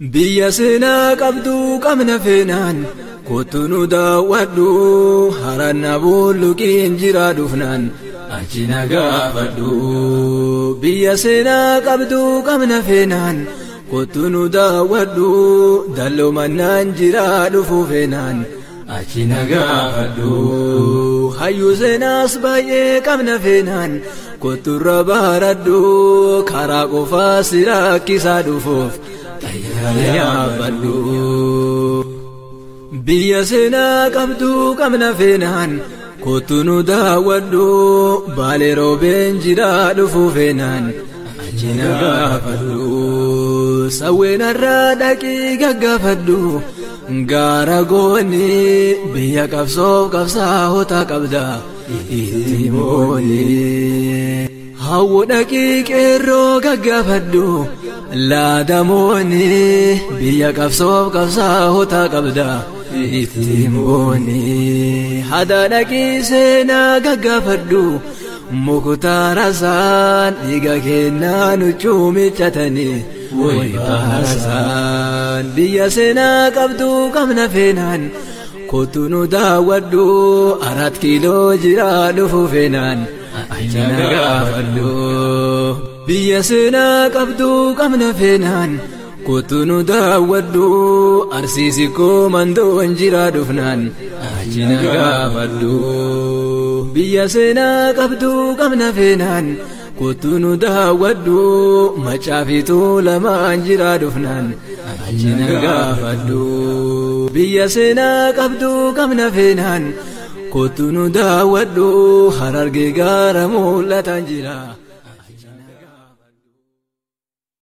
Biyya seenaa qabdu qabna feenaan kottu nu daawwadhu haranna bulluqiin jira dhufnaan achi na gaafadhu. Biyya seenaa qabdu qabna feenaan kottu nu daawwadhu dalloo mannaan jira dhufu feenaan achi na gaafadhu. Hayyuu seenaas baay'ee qabna feenaan kotturra baaradhu karaa qofaa si rakkisaa dhufuuf. Biyya seenaa qabdu qabna feenaan kottu nu daawwadhu baalee roobeen jira dhufu feenaan achi na gaafadhu. Sawween irraa dhaqii gaggaafadhu gaara gooni biyya qabsoof qabsaa hotaa qabda itti moonii. Hawwu dhaqii qeerroo gaggaafadhu laadamooni biyya qabsoof qabsaa hotaa qabda ittiin booni. Hada dhaqii seenaa gaggaafadhu muktaarasaan dhiiga kennaa nu cuumichatanii wayitaarasaan biyya seenaa qabdu qabna feenaan. kottu nu daawwadhu arat kiiloo jira dhufu feenaan achi na gaafadhu. Biyya seenaa qabdu qabna feenaan kottu nu daawwadhu arsiisi koo mandoon jira dhufnaan achi na gaafadhu. Biyya seenaa qabdu qabna feenaan kottu nu daawwadhu macaafituu lamaan jira dhufnaan achi na gaafadhu. Biyya seenaa qabdu qabna feenaan kottu nu daawwadhu harargee gaara mul'atan jira.